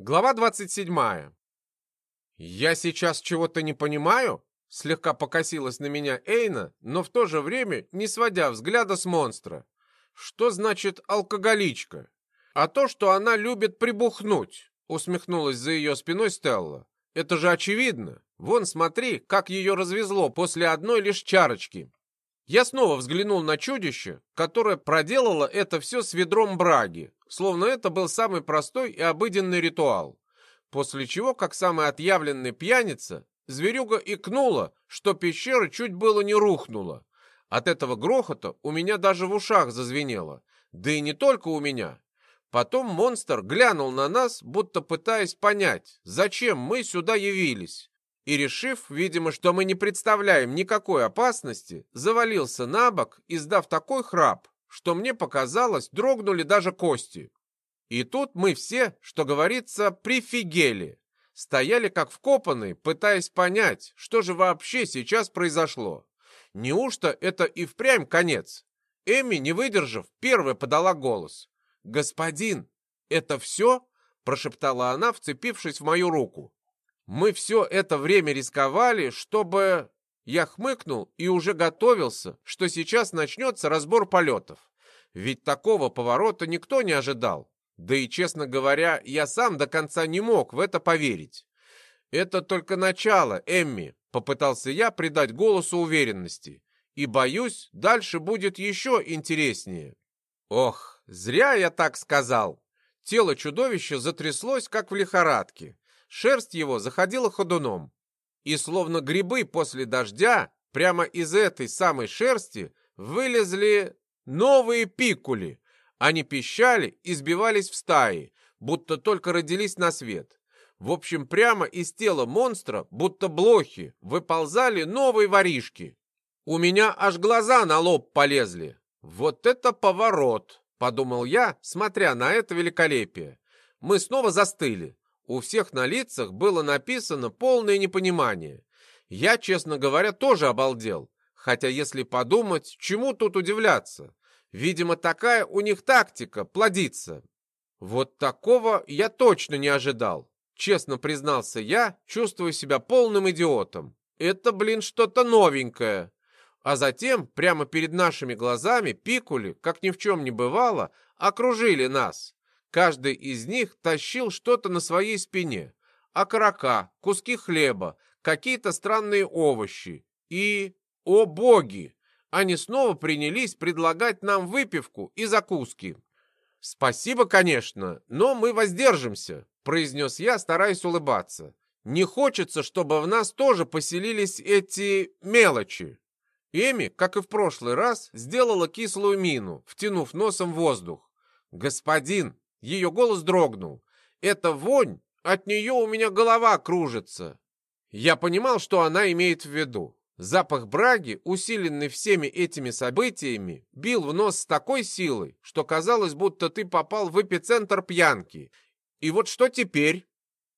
Глава 27. «Я сейчас чего-то не понимаю?» Слегка покосилась на меня Эйна, но в то же время не сводя взгляда с монстра. «Что значит алкоголичка?» «А то, что она любит прибухнуть», усмехнулась за ее спиной Стелла. «Это же очевидно. Вон, смотри, как ее развезло после одной лишь чарочки». Я снова взглянул на чудище, которое проделало это все с ведром браги, словно это был самый простой и обыденный ритуал. После чего, как самый отъявленный пьяница, зверюга икнула, что пещера чуть было не рухнула. От этого грохота у меня даже в ушах зазвенело. Да и не только у меня. Потом монстр глянул на нас, будто пытаясь понять, зачем мы сюда явились. И, решив, видимо, что мы не представляем никакой опасности, завалился на бок, издав такой храп, что мне показалось, дрогнули даже кости. И тут мы все, что говорится, прифигели. Стояли как вкопанные, пытаясь понять, что же вообще сейчас произошло. Неужто это и впрямь конец? Эми, не выдержав, первая подала голос. «Господин, это все?» – прошептала она, вцепившись в мою руку. «Мы все это время рисковали, чтобы...» Я хмыкнул и уже готовился, что сейчас начнется разбор полетов. Ведь такого поворота никто не ожидал. Да и, честно говоря, я сам до конца не мог в это поверить. «Это только начало, Эмми», — попытался я придать голосу уверенности. «И, боюсь, дальше будет еще интереснее». Ох, зря я так сказал. Тело чудовища затряслось, как в лихорадке. Шерсть его заходила ходуном и словно грибы после дождя, прямо из этой самой шерсти вылезли новые пикули. Они пищали и сбивались в стаи, будто только родились на свет. В общем, прямо из тела монстра, будто блохи, выползали новые воришки. У меня аж глаза на лоб полезли. Вот это поворот, подумал я, смотря на это великолепие. Мы снова застыли. У всех на лицах было написано полное непонимание. Я, честно говоря, тоже обалдел. Хотя, если подумать, чему тут удивляться? Видимо, такая у них тактика — плодиться. Вот такого я точно не ожидал. Честно признался я, чувствую себя полным идиотом. Это, блин, что-то новенькое. А затем, прямо перед нашими глазами, пикули, как ни в чем не бывало, окружили нас. Каждый из них тащил что-то на своей спине. Окорока, куски хлеба, какие-то странные овощи. И, о боги, они снова принялись предлагать нам выпивку и закуски. «Спасибо, конечно, но мы воздержимся», — произнес я, стараясь улыбаться. «Не хочется, чтобы в нас тоже поселились эти мелочи». Эми, как и в прошлый раз, сделала кислую мину, втянув носом воздух. «Господин, ее голос дрогнул. «Это вонь! От нее у меня голова кружится!» Я понимал, что она имеет в виду. Запах браги, усиленный всеми этими событиями, бил в нос с такой силой, что казалось, будто ты попал в эпицентр пьянки. И вот что теперь?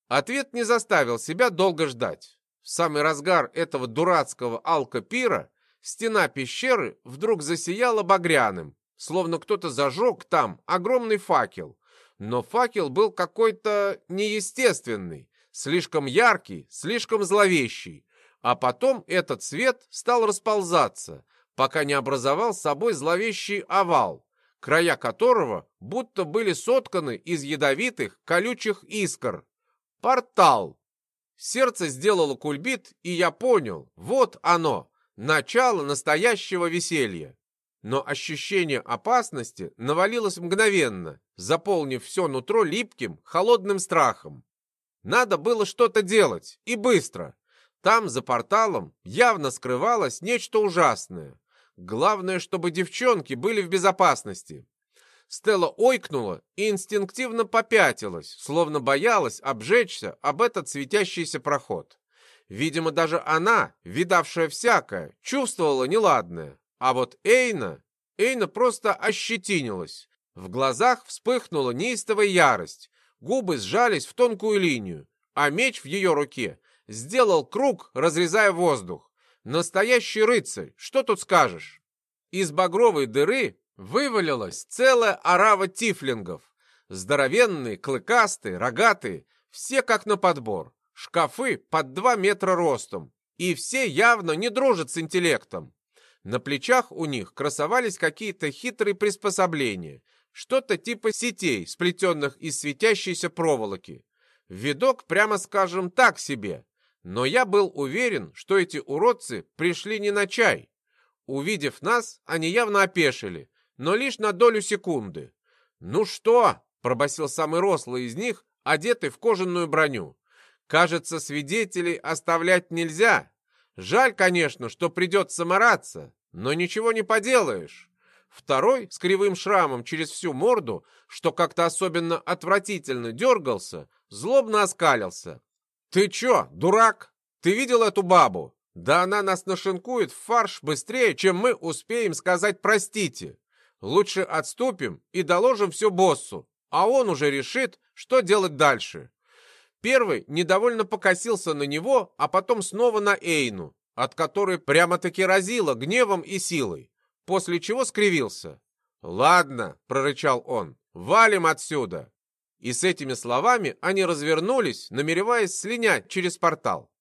Ответ не заставил себя долго ждать. В самый разгар этого дурацкого алкопира стена пещеры вдруг засияла багряным, словно кто-то зажег там огромный факел. Но факел был какой-то неестественный, слишком яркий, слишком зловещий. А потом этот свет стал расползаться, пока не образовал собой зловещий овал, края которого будто были сотканы из ядовитых колючих искр. Портал! Сердце сделало кульбит, и я понял, вот оно, начало настоящего веселья. Но ощущение опасности навалилось мгновенно, заполнив все нутро липким, холодным страхом. Надо было что-то делать, и быстро. Там, за порталом, явно скрывалось нечто ужасное. Главное, чтобы девчонки были в безопасности. Стелла ойкнула и инстинктивно попятилась, словно боялась обжечься об этот светящийся проход. Видимо, даже она, видавшая всякое, чувствовала неладное. А вот Эйна... Эйна просто ощетинилась. В глазах вспыхнула неистовая ярость. Губы сжались в тонкую линию, а меч в ее руке сделал круг, разрезая воздух. Настоящий рыцарь, что тут скажешь? Из багровой дыры вывалилась целая орава тифлингов. Здоровенные, клыкастые, рогатые, все как на подбор. Шкафы под два метра ростом. И все явно не дружат с интеллектом. На плечах у них красовались какие-то хитрые приспособления. Что-то типа сетей, сплетенных из светящейся проволоки. Видок, прямо скажем, так себе. Но я был уверен, что эти уродцы пришли не на чай. Увидев нас, они явно опешили, но лишь на долю секунды. «Ну что?» — пробасил самый рослый из них, одетый в кожаную броню. Кажется, свидетелей оставлять нельзя. Жаль, конечно, что придется мараться, но ничего не поделаешь. Второй, с кривым шрамом через всю морду, что как-то особенно отвратительно дергался, злобно оскалился. «Ты чё, дурак? Ты видел эту бабу? Да она нас нашинкует в фарш быстрее, чем мы успеем сказать «простите». Лучше отступим и доложим все боссу, а он уже решит, что делать дальше. Первый недовольно покосился на него, а потом снова на Эйну, от которой прямо-таки разило гневом и силой, после чего скривился. «Ладно», — прорычал он, — «валим отсюда». И с этими словами они развернулись, намереваясь слинять через портал.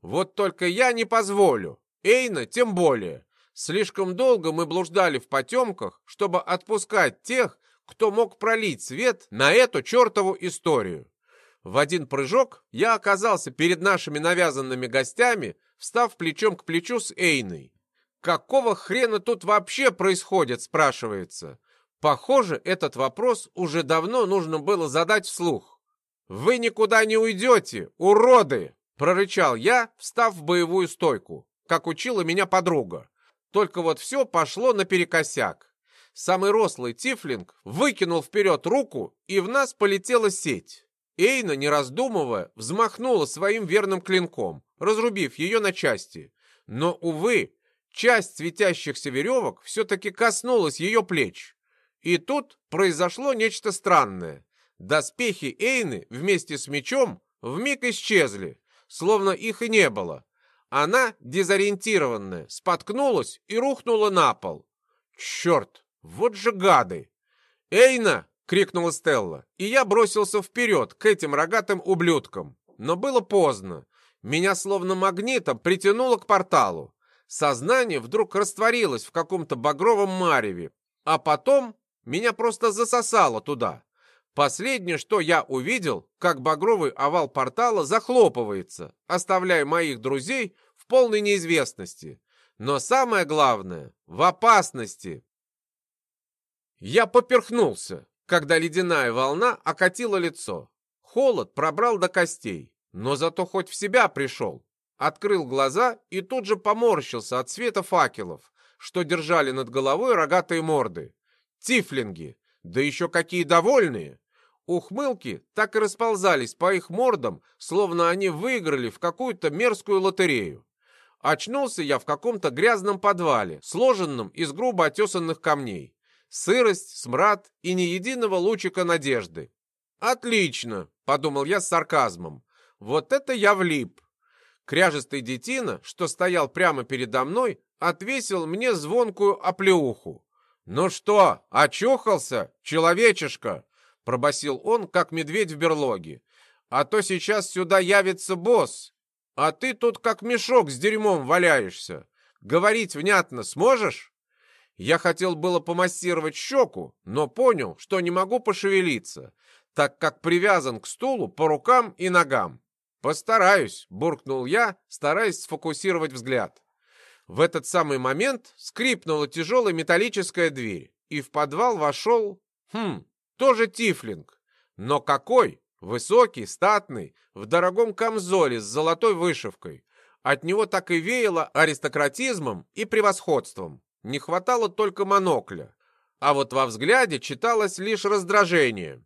«Вот только я не позволю, Эйна тем более. Слишком долго мы блуждали в потемках, чтобы отпускать тех, кто мог пролить свет на эту чертову историю. В один прыжок я оказался перед нашими навязанными гостями, встав плечом к плечу с Эйной. «Какого хрена тут вообще происходит?» – спрашивается. Похоже, этот вопрос уже давно нужно было задать вслух. «Вы никуда не уйдете, уроды!» – прорычал я, встав в боевую стойку, как учила меня подруга. Только вот все пошло наперекосяк. Самый рослый тифлинг выкинул вперед руку, и в нас полетела сеть. Эйна, не раздумывая, взмахнула своим верным клинком, разрубив ее на части. Но, увы, часть светящихся веревок все-таки коснулась ее плеч. И тут произошло нечто странное. Доспехи Эйны вместе с мечом вмиг исчезли, словно их и не было. Она, дезориентированная, споткнулась и рухнула на пол. Черт, вот же гады! «Эйна!» Крикнула Стелла, и я бросился вперед к этим рогатым ублюдкам. Но было поздно. Меня словно магнитом притянуло к порталу. Сознание вдруг растворилось в каком-то багровом мареве, а потом меня просто засосало туда. Последнее, что я увидел, как багровый овал портала захлопывается, оставляя моих друзей в полной неизвестности. Но самое главное — в опасности. Я поперхнулся когда ледяная волна окатила лицо. Холод пробрал до костей, но зато хоть в себя пришел. Открыл глаза и тут же поморщился от света факелов, что держали над головой рогатые морды. Тифлинги, да еще какие довольные! Ухмылки так и расползались по их мордам, словно они выиграли в какую-то мерзкую лотерею. Очнулся я в каком-то грязном подвале, сложенном из грубо отесанных камней. Сырость, смрад и ни единого лучика надежды. «Отлично!» — подумал я с сарказмом. «Вот это я влип!» Кряжистый детина, что стоял прямо передо мной, отвесил мне звонкую оплеуху. «Ну что, очухался, человечишка?» — пробасил он, как медведь в берлоге. «А то сейчас сюда явится босс, а ты тут как мешок с дерьмом валяешься. Говорить внятно сможешь?» Я хотел было помассировать щеку, но понял, что не могу пошевелиться, так как привязан к стулу по рукам и ногам. «Постараюсь», — буркнул я, стараясь сфокусировать взгляд. В этот самый момент скрипнула тяжелая металлическая дверь, и в подвал вошел... Хм, тоже тифлинг. Но какой? Высокий, статный, в дорогом камзоле с золотой вышивкой. От него так и веяло аристократизмом и превосходством. Не хватало только монокля. А вот во взгляде читалось лишь раздражение.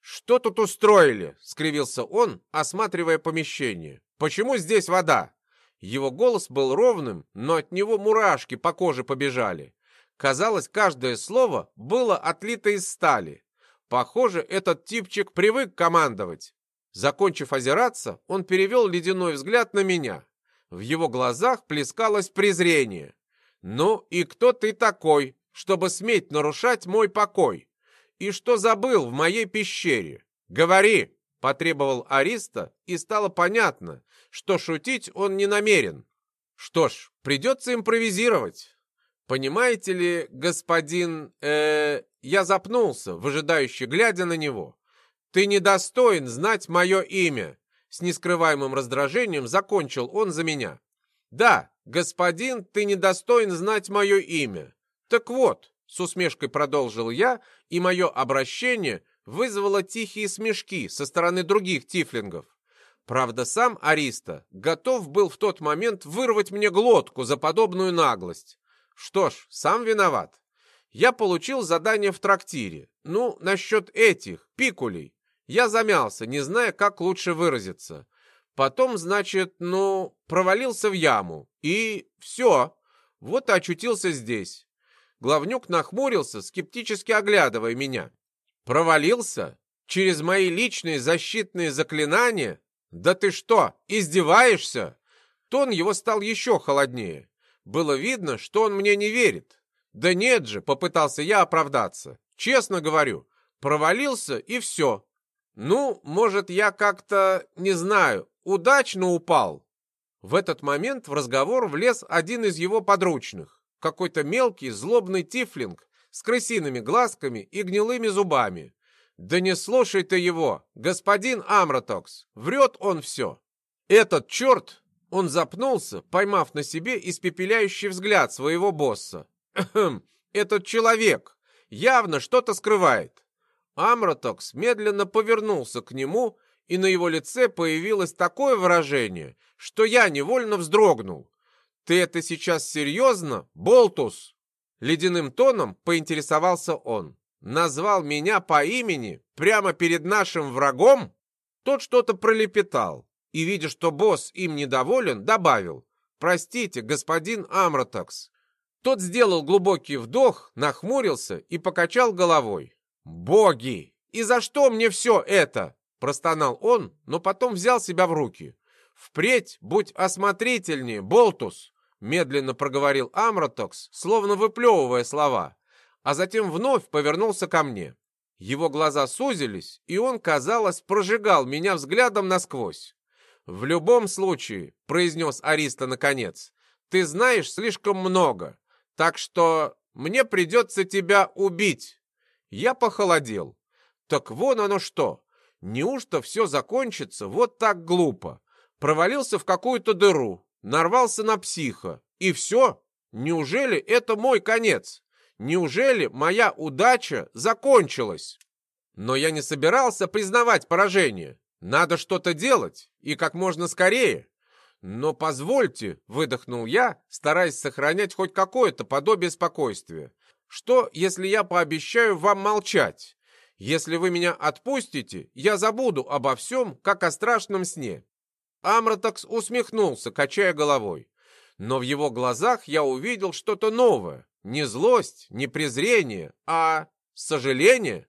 «Что тут устроили?» — скривился он, осматривая помещение. «Почему здесь вода?» Его голос был ровным, но от него мурашки по коже побежали. Казалось, каждое слово было отлито из стали. Похоже, этот типчик привык командовать. Закончив озираться, он перевел ледяной взгляд на меня. В его глазах плескалось презрение. «Ну и кто ты такой, чтобы сметь нарушать мой покой? и что забыл в моей пещере? Говори!» — потребовал Ариста, и стало понятно, что шутить он не намерен. Что ж, придется импровизировать. Понимаете ли, господин... Э, я запнулся, выжидающе глядя на него. Ты недостоин знать мое имя. С нескрываемым раздражением закончил он за меня. Да, господин, ты недостоин знать мое имя. Так вот, с усмешкой продолжил я, и мое обращение вызвало тихие смешки со стороны других тифлингов. Правда, сам Ариста готов был в тот момент вырвать мне глотку за подобную наглость. Что ж, сам виноват. Я получил задание в трактире. Ну, насчет этих, пикулей. Я замялся, не зная, как лучше выразиться. Потом, значит, ну, провалился в яму. И все. Вот и очутился здесь. Главнюк нахмурился, скептически оглядывая меня. Провалился? Через мои личные защитные заклинания? Да ты что, издеваешься? Тон его стал еще холоднее. Было видно, что он мне не верит. Да нет же, попытался я оправдаться. Честно говорю, провалился и все. Ну, может, я как-то, не знаю, удачно упал. В этот момент в разговор влез один из его подручных. Какой-то мелкий, злобный тифлинг с крысиными глазками и гнилыми зубами. Да не слушай ты его, господин Амротокс, врет он все. Этот черт он запнулся, поймав на себе испепеляющий взгляд своего босса. «Эхм, этот человек явно что-то скрывает». Амротокс медленно повернулся к нему, и на его лице появилось такое выражение, что я невольно вздрогнул. «Ты это сейчас серьезно, Болтус?» Ледяным тоном поинтересовался он. «Назвал меня по имени прямо перед нашим врагом?» Тот что-то пролепетал, и, видя, что босс им недоволен, добавил «Простите, господин Амротакс». Тот сделал глубокий вдох, нахмурился и покачал головой. «Боги! И за что мне все это?» Простонал он, но потом взял себя в руки. «Впредь будь осмотрительнее, Болтус!» Медленно проговорил Амротокс, словно выплевывая слова, а затем вновь повернулся ко мне. Его глаза сузились, и он, казалось, прожигал меня взглядом насквозь. «В любом случае», — произнес Ариста наконец, — «ты знаешь слишком много, так что мне придется тебя убить». Я похолодел. Так вон оно что. Неужто все закончится вот так глупо? Провалился в какую-то дыру, нарвался на психа. И все? Неужели это мой конец? Неужели моя удача закончилась? Но я не собирался признавать поражение. Надо что-то делать, и как можно скорее. Но позвольте, выдохнул я, стараясь сохранять хоть какое-то подобие спокойствия. Что, если я пообещаю вам молчать? Если вы меня отпустите, я забуду обо всем, как о страшном сне. Амротакс усмехнулся, качая головой. Но в его глазах я увидел что-то новое. Не злость, не презрение, а сожаление.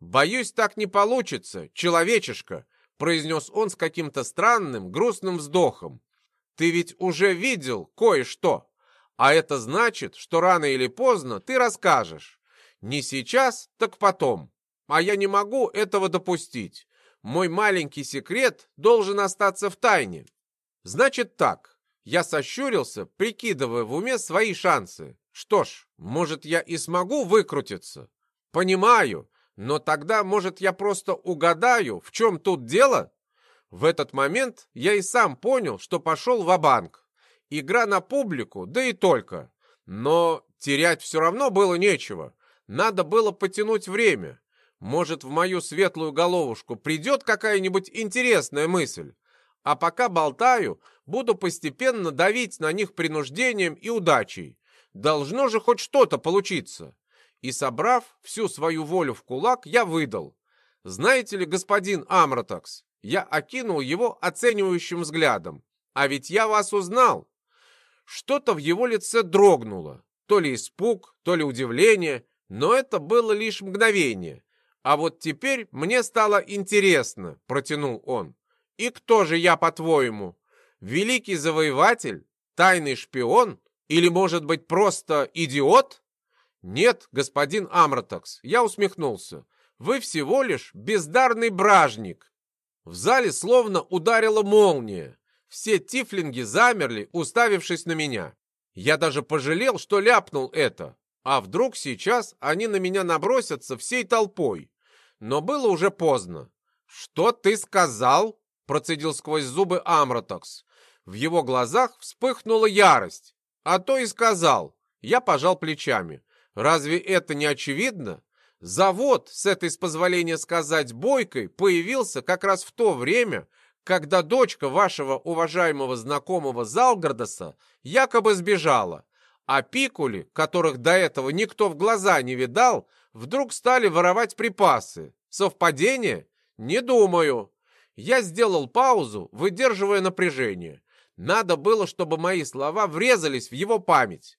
Боюсь, так не получится, человечишка, произнес он с каким-то странным, грустным вздохом. «Ты ведь уже видел кое-что, а это значит, что рано или поздно ты расскажешь. Не сейчас, так потом. А я не могу этого допустить. Мой маленький секрет должен остаться в тайне. Значит так». Я сощурился, прикидывая в уме свои шансы. Что ж, может, я и смогу выкрутиться? Понимаю, но тогда, может, я просто угадаю, в чем тут дело? В этот момент я и сам понял, что пошел в банк Игра на публику, да и только. Но терять все равно было нечего. Надо было потянуть время. Может, в мою светлую головушку придет какая-нибудь интересная мысль. А пока болтаю, буду постепенно давить на них принуждением и удачей. Должно же хоть что-то получиться и, собрав всю свою волю в кулак, я выдал. «Знаете ли, господин Амротакс, я окинул его оценивающим взглядом. А ведь я вас узнал!» Что-то в его лице дрогнуло. То ли испуг, то ли удивление, но это было лишь мгновение. «А вот теперь мне стало интересно», — протянул он. «И кто же я, по-твоему? Великий завоеватель? Тайный шпион? Или, может быть, просто идиот?» «Нет, господин Амротакс», — я усмехнулся. «Вы всего лишь бездарный бражник». В зале словно ударила молния. Все тифлинги замерли, уставившись на меня. Я даже пожалел, что ляпнул это. А вдруг сейчас они на меня набросятся всей толпой? Но было уже поздно. «Что ты сказал?» — процедил сквозь зубы Амротокс. В его глазах вспыхнула ярость. «А то и сказал». Я пожал плечами. Разве это не очевидно? Завод с этой, с позволения сказать, бойкой появился как раз в то время, когда дочка вашего уважаемого знакомого Залгардаса якобы сбежала, а пикули, которых до этого никто в глаза не видал, вдруг стали воровать припасы. Совпадение? Не думаю. Я сделал паузу, выдерживая напряжение. Надо было, чтобы мои слова врезались в его память.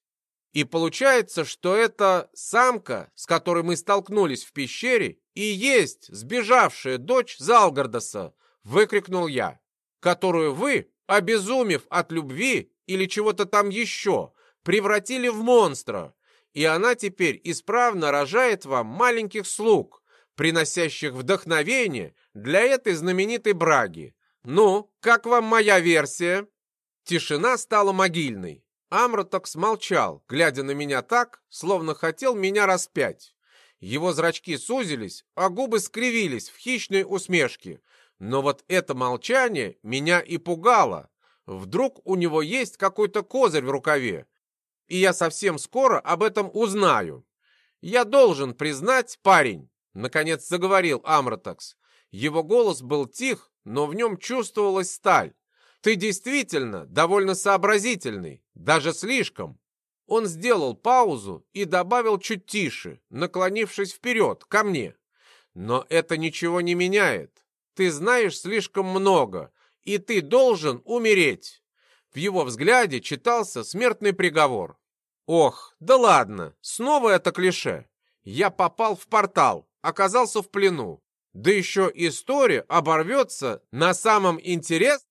И получается, что эта самка, с которой мы столкнулись в пещере, и есть сбежавшая дочь Залгардаса, выкрикнул я, которую вы, обезумев от любви или чего-то там еще, превратили в монстра, и она теперь исправно рожает вам маленьких слуг, приносящих вдохновение для этой знаменитой браги. Ну, как вам моя версия? Тишина стала могильной. Амротокс молчал, глядя на меня так, словно хотел меня распять. Его зрачки сузились, а губы скривились в хищной усмешке. Но вот это молчание меня и пугало. Вдруг у него есть какой-то козырь в рукаве. И я совсем скоро об этом узнаю. Я должен признать, парень, наконец заговорил Амротокс. Его голос был тих, но в нем чувствовалась сталь. Ты действительно довольно сообразительный, даже слишком. Он сделал паузу и добавил чуть тише, наклонившись вперед, ко мне. Но это ничего не меняет. Ты знаешь слишком много, и ты должен умереть. В его взгляде читался смертный приговор. Ох, да ладно, снова это клише. Я попал в портал, оказался в плену. Да еще история оборвется на самом интересном